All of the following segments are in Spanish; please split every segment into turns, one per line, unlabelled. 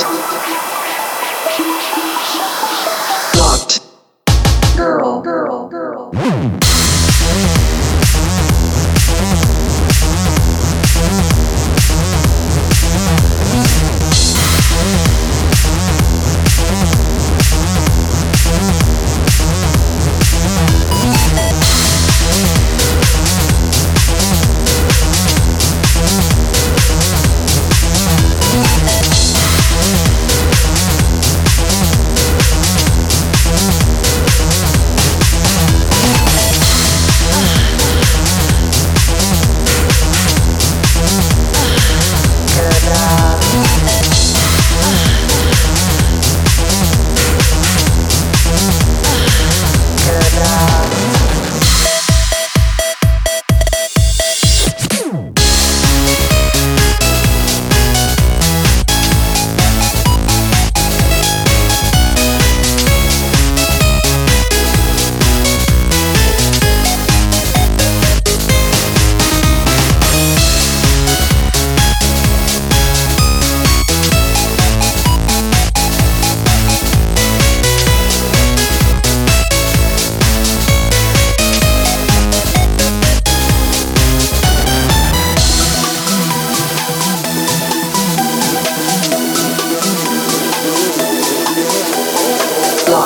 Thank you.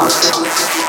heart.